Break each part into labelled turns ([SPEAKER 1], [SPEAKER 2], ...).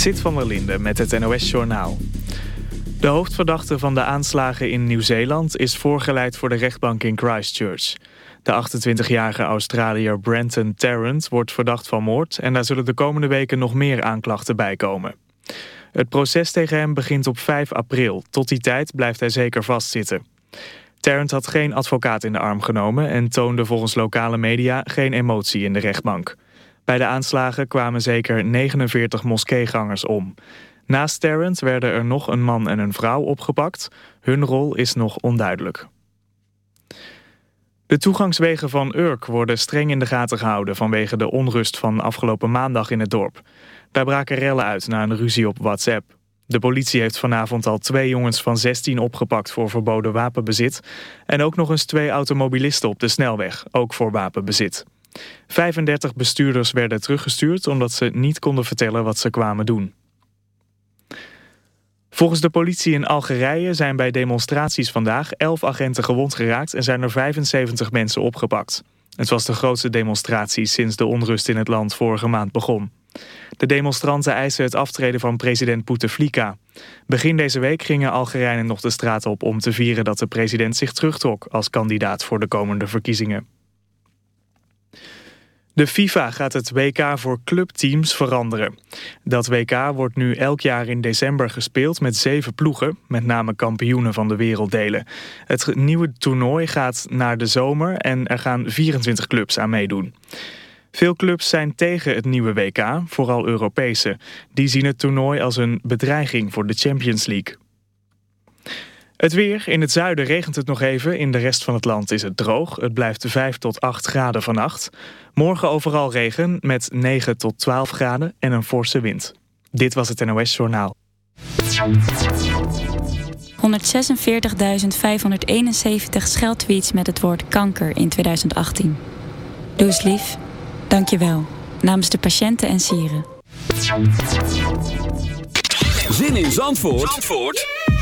[SPEAKER 1] Zit van der Linde met het NOS-journaal. De hoofdverdachte van de aanslagen in Nieuw-Zeeland is voorgeleid voor de rechtbank in Christchurch. De 28-jarige Australiër Brenton Tarrant wordt verdacht van moord... en daar zullen de komende weken nog meer aanklachten bij komen. Het proces tegen hem begint op 5 april. Tot die tijd blijft hij zeker vastzitten. Tarrant had geen advocaat in de arm genomen... en toonde volgens lokale media geen emotie in de rechtbank. Bij de aanslagen kwamen zeker 49 moskeegangers om. Naast Tarrant werden er nog een man en een vrouw opgepakt. Hun rol is nog onduidelijk. De toegangswegen van Urk worden streng in de gaten gehouden... vanwege de onrust van afgelopen maandag in het dorp. Daar braken rellen uit na een ruzie op WhatsApp. De politie heeft vanavond al twee jongens van 16 opgepakt voor verboden wapenbezit... en ook nog eens twee automobilisten op de snelweg, ook voor wapenbezit. 35 bestuurders werden teruggestuurd omdat ze niet konden vertellen wat ze kwamen doen. Volgens de politie in Algerije zijn bij demonstraties vandaag 11 agenten gewond geraakt en zijn er 75 mensen opgepakt. Het was de grootste demonstratie sinds de onrust in het land vorige maand begon. De demonstranten eisen het aftreden van president Bouteflika. Begin deze week gingen Algerijnen nog de straat op om te vieren dat de president zich terugtrok als kandidaat voor de komende verkiezingen. De FIFA gaat het WK voor clubteams veranderen. Dat WK wordt nu elk jaar in december gespeeld met zeven ploegen, met name kampioenen van de werelddelen. Het nieuwe toernooi gaat naar de zomer en er gaan 24 clubs aan meedoen. Veel clubs zijn tegen het nieuwe WK, vooral Europese. Die zien het toernooi als een bedreiging voor de Champions League. Het weer. In het zuiden regent het nog even. In de rest van het land is het droog. Het blijft 5 tot 8 graden vannacht. Morgen overal regen met 9 tot 12 graden en een forse wind. Dit was het NOS Journaal.
[SPEAKER 2] 146.571 scheldtweets met het woord kanker in 2018. Doe eens lief. Dank je wel. Namens de patiënten en sieren.
[SPEAKER 3] Zin in Zandvoort? Zandvoort?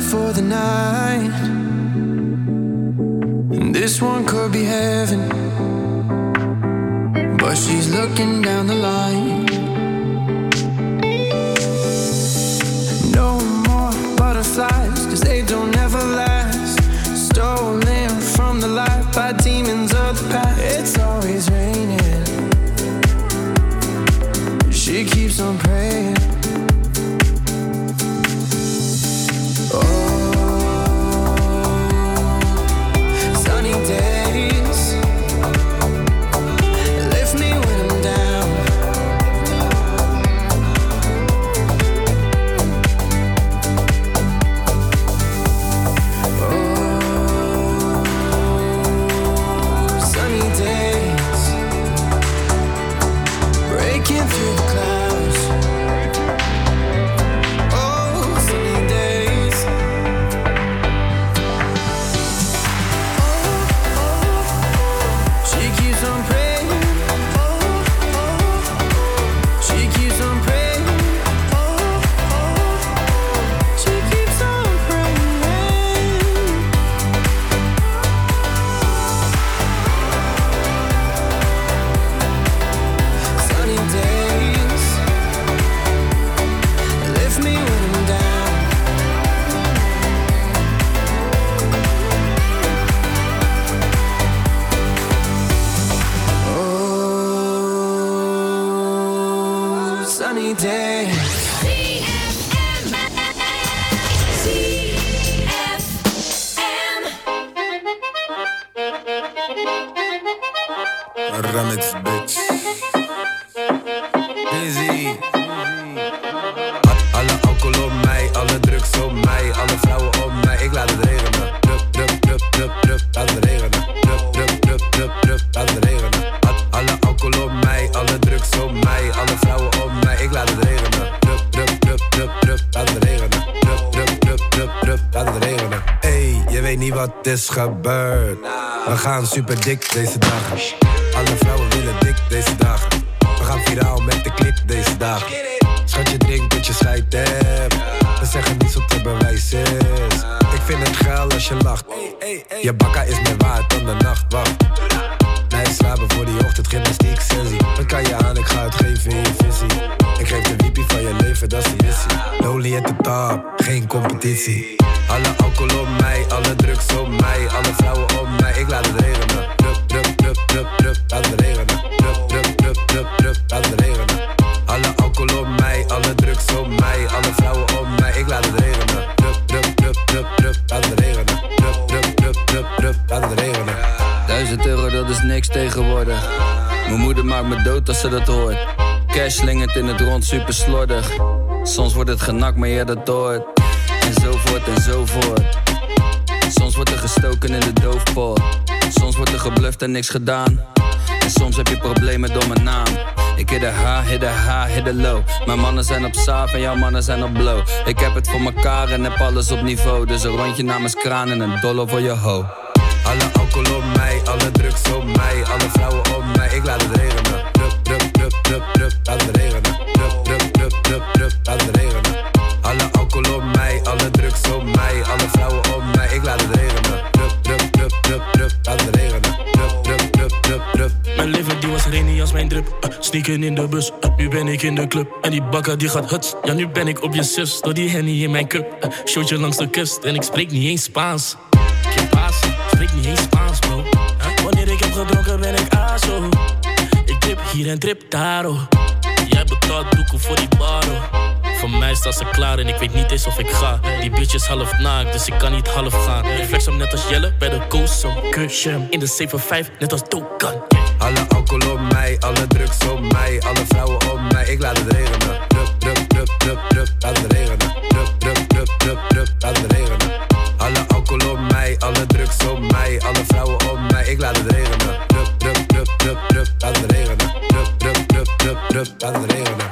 [SPEAKER 4] for
[SPEAKER 5] the night. We gaan super dik deze dagen. Alle vrouwen willen dik deze dagen. We gaan viraal met de klik deze dagen. Schat je drinkt dat je scheid hebt. We zeggen niets wat te bewijzen. Ik vind het geil als je lacht. Je bakka is meer waard dan de nachtwacht. Nee, slapen voor die ochtend gymnastiek sessie. Wat kan je aan, ik ga het geven in je visie. Ik geef de wiepie van je leven, dat is de missie. Lonely at the top, geen competitie.
[SPEAKER 6] Als ze dat hoort. Cash in het rond, super slordig. Soms wordt het genakt, maar je dat hoort. En zo voort en zo voort. Soms wordt er gestoken in de doofpot. Soms wordt er gebluft en niks gedaan. En soms heb je problemen door mijn naam. Ik hit de high, hit de high, hit de low. Mijn mannen zijn op saaf en jouw mannen zijn op blow. Ik heb het voor mekaar en heb alles op niveau. Dus een rondje namens kraan en een dollar voor je ho.
[SPEAKER 5] Alle alcohol op mij, alle drugs op mij, alle vrouwen op mij. Ik laat het regenen. Drup, drup, drup, drup, drup, laat regenen. Drup, drup, drup, drup, drup, het regenen. Alle alcohol op mij, alle drugs op mij, alle vrouwen op mij. Ik laat het regenen. Drup, drup, drup, drup, drup, het. Drup, drup, drup, drup, drup.
[SPEAKER 7] Mijn leven die was rainy als mijn drip. Uh, sneaken in de bus, uh, nu ben ik in de club. En die bakker die gaat huts. Ja, nu ben ik op je zus. Door die henny in mijn cup. Uh, showtje langs de kust en ik spreek niet eens Spaans. Geen paas, spreek niet eens Spaans, bro. Wanneer ik heb gedronken ben ik aso. Hier en trip daar, oh. Jij betaalt doekoe voor die bar, oh. Voor mij staat ze klaar en ik weet niet eens of ik ga. Die bitch is half naakt, dus ik kan niet half gaan. Ik flex net als Jelle bij de Coast hem in de 7-5, net als Dokan.
[SPEAKER 5] Alle alcohol op mij, alle drugs op mij, alle vrouwen op mij. Ik laat het regenen. Drup, drup, drup, drup, drup, laat het regenen. Drup, drup, drup, drup, drup, laat het regenen. Alle alcohol op mij, alle drugs op mij, alle vrouwen op mij. Ik laat het regenen.
[SPEAKER 8] Röpad redan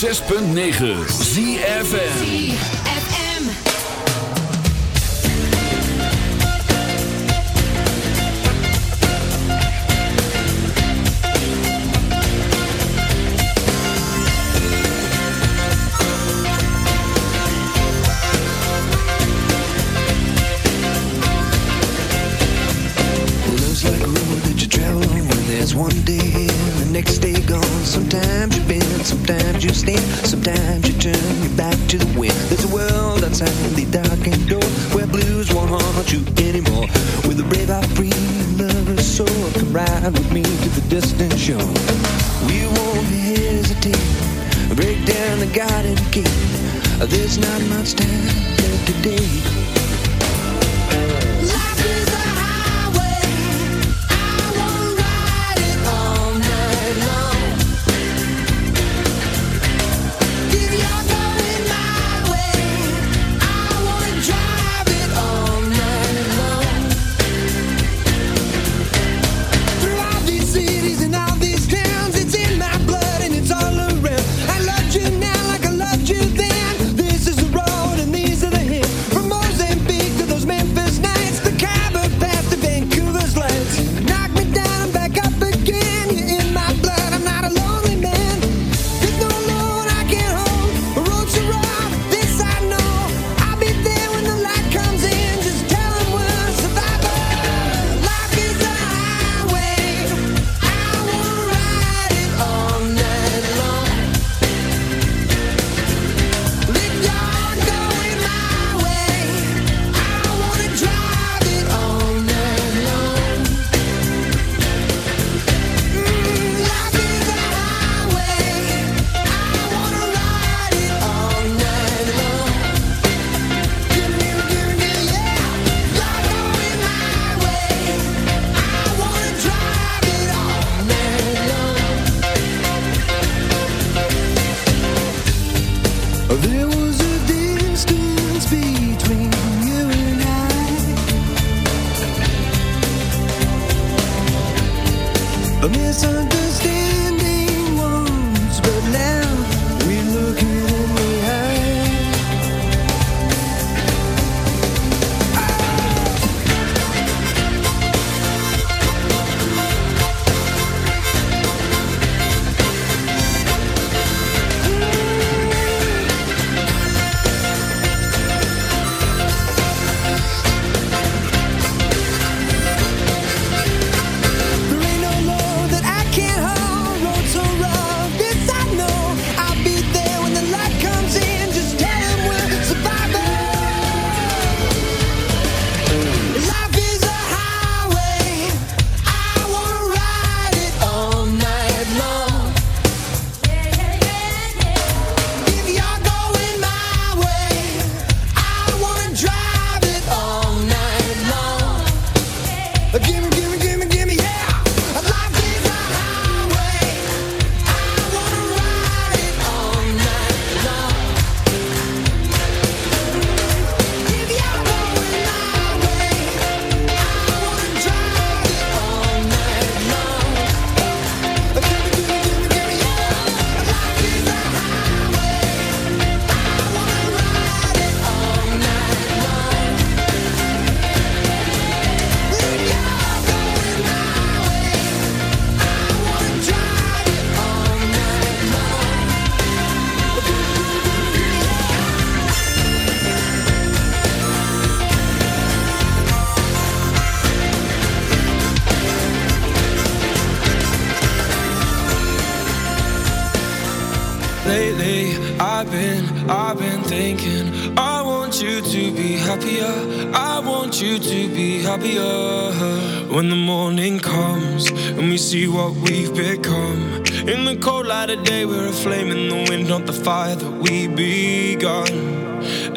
[SPEAKER 9] 106.9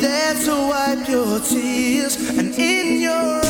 [SPEAKER 10] there to wipe your tears. And in your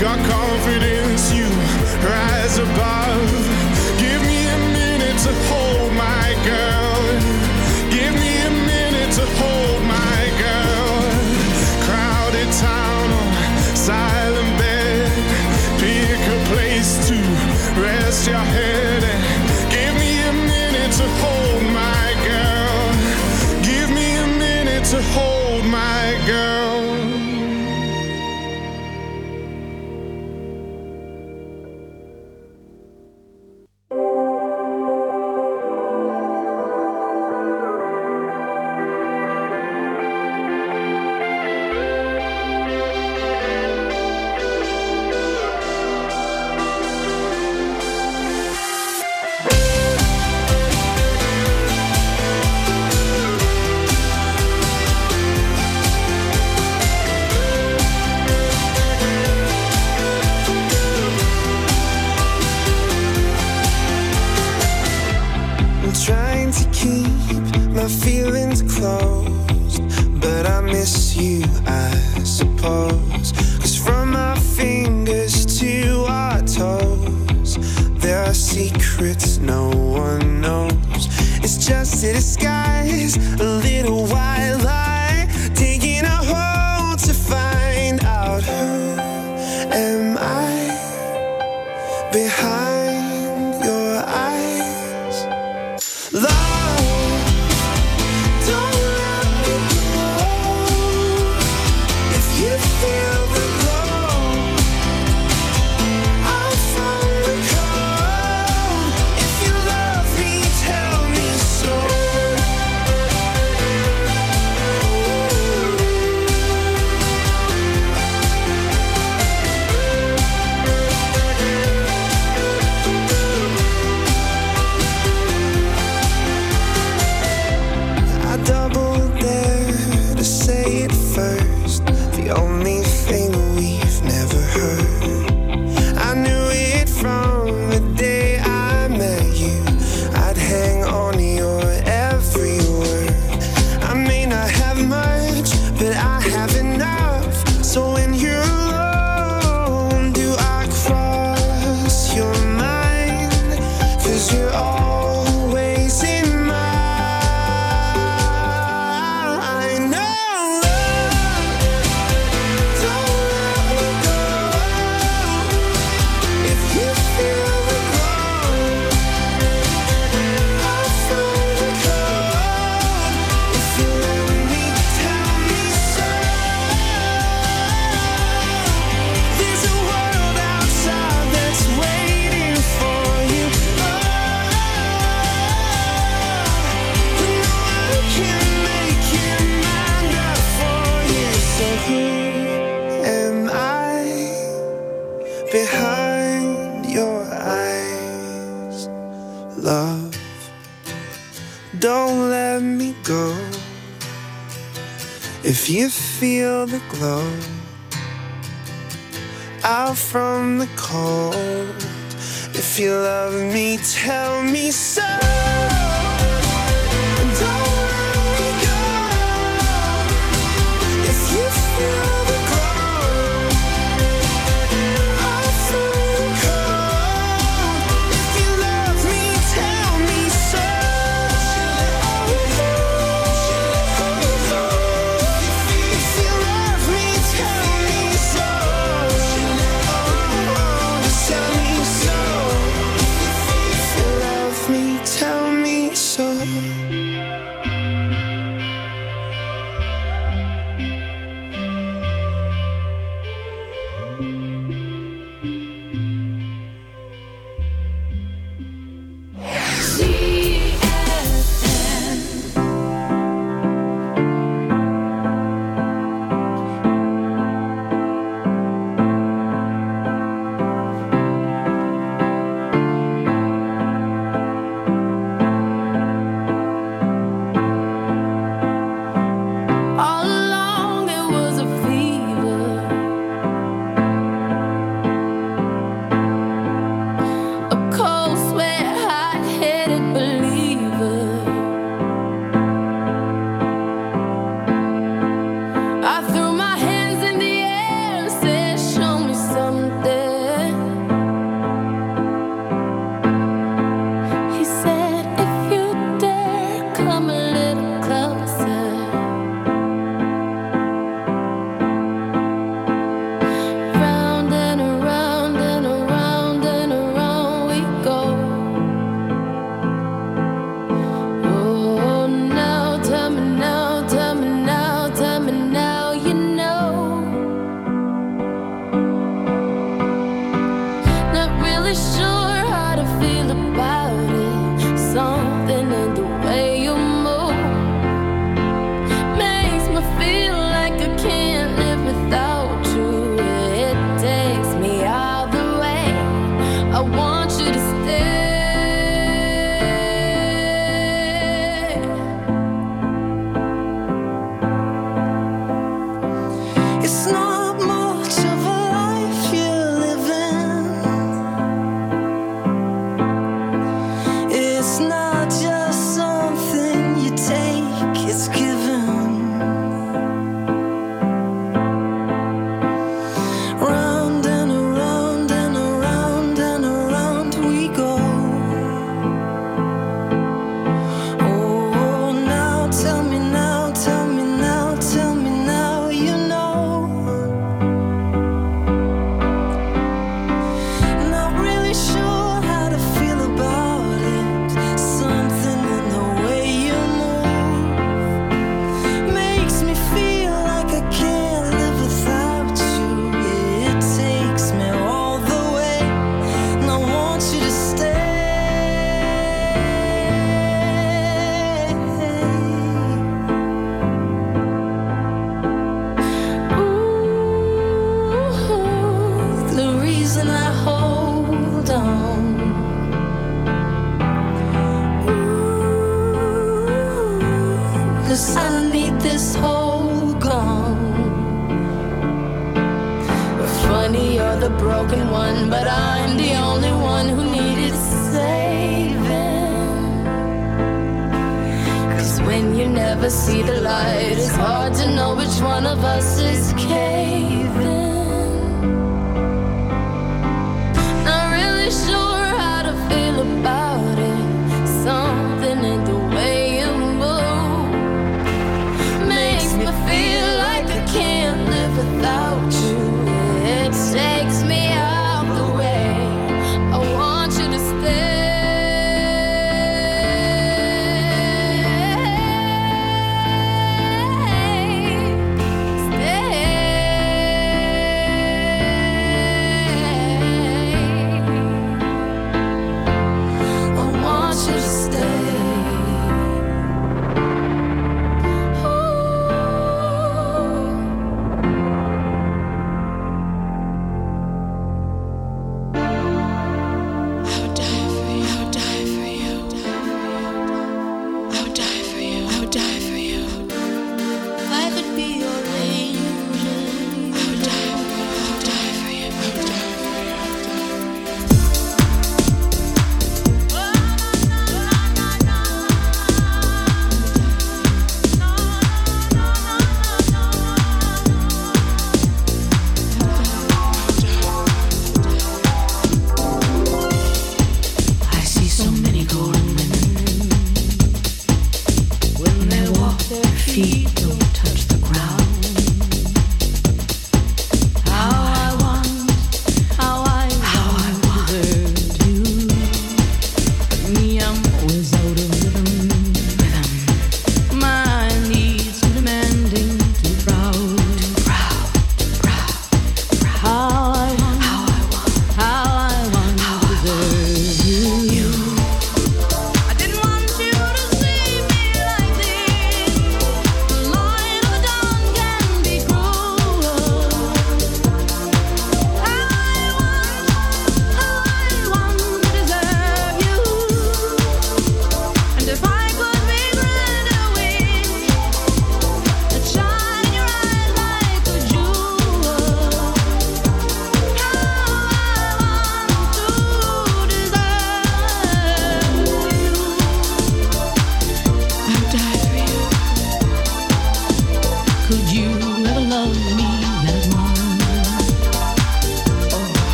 [SPEAKER 11] Got confidence. You rise above.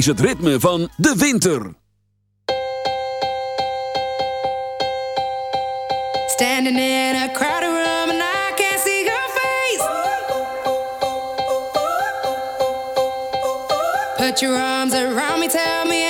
[SPEAKER 11] is
[SPEAKER 12] het ritme van de winter.
[SPEAKER 13] Standing in a crowded room and I can't see your face. Put your arms around me, tell me